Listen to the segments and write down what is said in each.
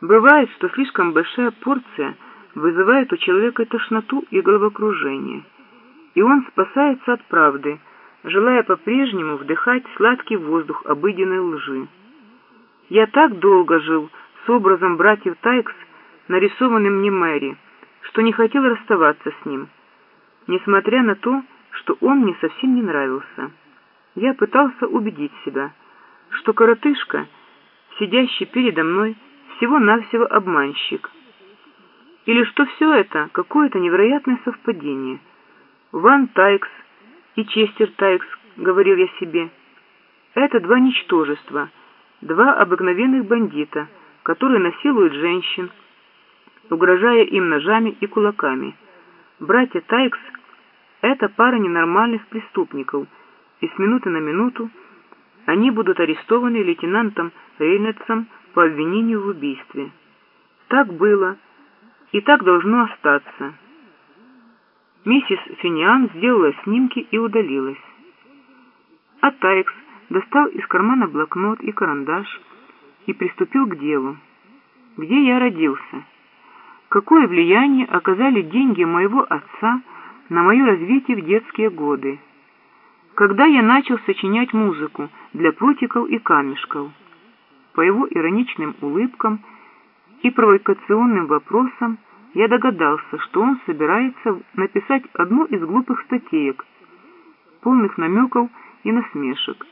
Бывает, что слишком большая порция вызывает у человека тошноту и головокружение, и он спасается от правды, желая по-прежнему вдыхать сладкий воздух обыденной лжи. Я так долго жил с образом братьев Тайкс, нарисованным мне Мэри, что не хотел расставаться с ним, несмотря на то, что он мне совсем не нравился. Я пытался убедить себя, что коротышка, сидящий передо мной, всего-навсего обманщик. Или что все это какое-то невероятное совпадение. Ван Тайкс и Честер Тайкс, говорил я себе, это два ничтожества, два обыкновенных бандита, которые насилуют женщин, угрожая им ножами и кулаками. Братья Тайкс — это пара ненормальных преступников, и с минуты на минуту они будут арестованы лейтенантом Рейнольдсом по обвинению в убийстве. Так было, и так должно остаться. Миссис Финиан сделала снимки и удалилась. А Тайкс достал из кармана блокнот и карандаш и приступил к делу. Где я родился? Какое влияние оказали деньги моего отца на мое развитие в детские годы? Когда я начал сочинять музыку для прутиков и камешков? По его ироничным улыбкам и провокационным вопросам я догадался, что он собирается написать одну из глупых статеек, полных намеков и насмешек.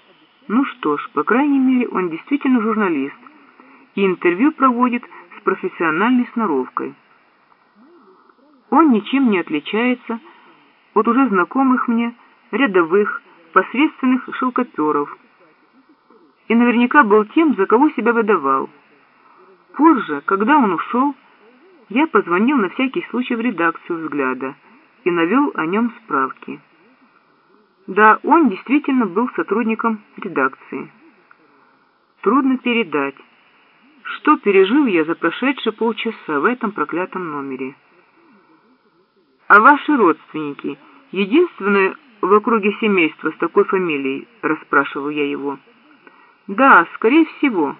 Ну что ж, по крайней мере, он действительно журналист, и интервью проводит с профессиональной сноровкой. Он ничем не отличается от уже знакомых мне рядовых, посредственных шелкоперов, и наверняка был тем, за кого себя выдавал. Позже, когда он ушел, я позвонил на всякий случай в редакцию «Взгляда» и навел о нем справки. Да, он действительно был сотрудником редакции. Трудно передать, что пережил я за прошедшие полчаса в этом проклятом номере. А ваши родственники, единственное в округе семейства с такой фамилией, расспрашивал я его. Да, скорее всего.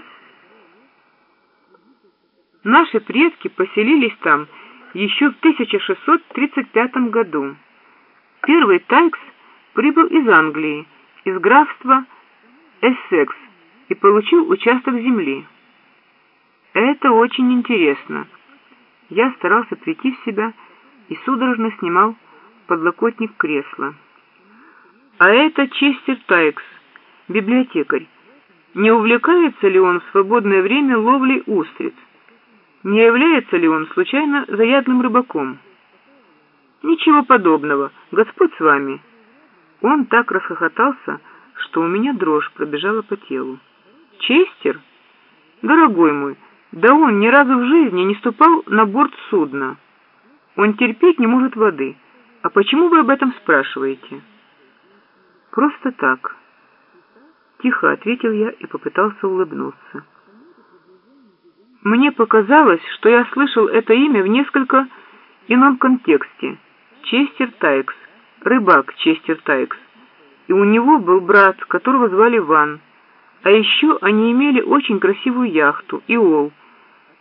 Наши предки поселились там еще в 1635 году. Первый Тайкс прибыл из Англии, из графства Эссекс, и получил участок земли. Это очень интересно. Я старался прийти в себя и судорожно снимал подлокотник кресла. А это Честер Тайкс, библиотекарь. Не увлекается ли он в свободное время ловлей устриц? Не является ли он случайно заядлым рыбаком? Ничего подобного, Господь с вами. Он так расхохотался, что у меня дрожь пробежала по телу. Честер? Дорогой мой, да он ни разу в жизни не ступал на борт судна. Он терпеть не может воды. А почему вы об этом спрашиваете? Просто так. Тихо ответил я и попытался улыбнуться. Мне показалось, что я слышал это имя в несколько ином контексте. Честер Тайкс, рыбак Честер Тайкс. И у него был брат, которого звали Ван. А еще они имели очень красивую яхту, Иол.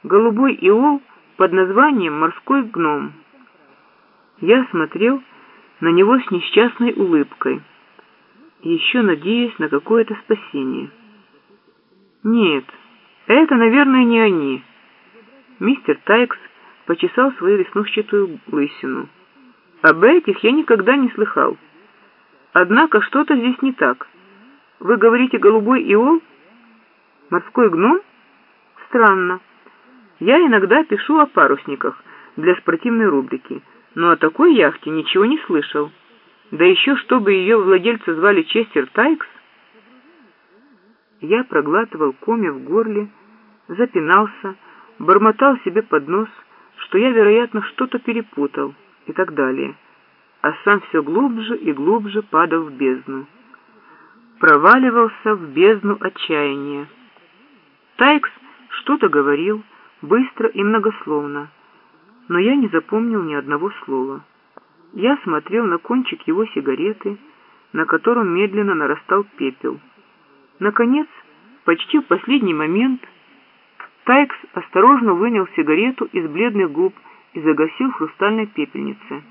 Голубой Иол под названием «Морской гном». Я смотрел на него с несчастной улыбкой еще надеясь на какое-то спасение. Нет, это, наверное, не они. Мистер Тайкс почесал свою веснушчатую лысину. Об этих я никогда не слыхал. Однако что-то здесь не так. Вы говорите голубой иол? Морской гном? Странно. Я иногда пишу о парусниках для спортивной рубрики, но о такой яхте ничего не слышал. Да еще чтобы ее владельца звали Честер Тайкс. Я проглатывал коми в горле, запинался, бормотал себе под нос, что я, вероятно, что-то перепутал и так далее, а сам все глубже и глубже падал в бездну. Проваливался в бездну отчаяния. Тайкс что-то говорил, быстро и многословно, но я не запомнил ни одного слова. Я смотрел на кончик его сигареты, на котором медленно нарастал пепел. Наконец, почти в последний момент, Стайкс осторожно вынял сигарету из бледных губ и загасил в хрустальной пепельнице.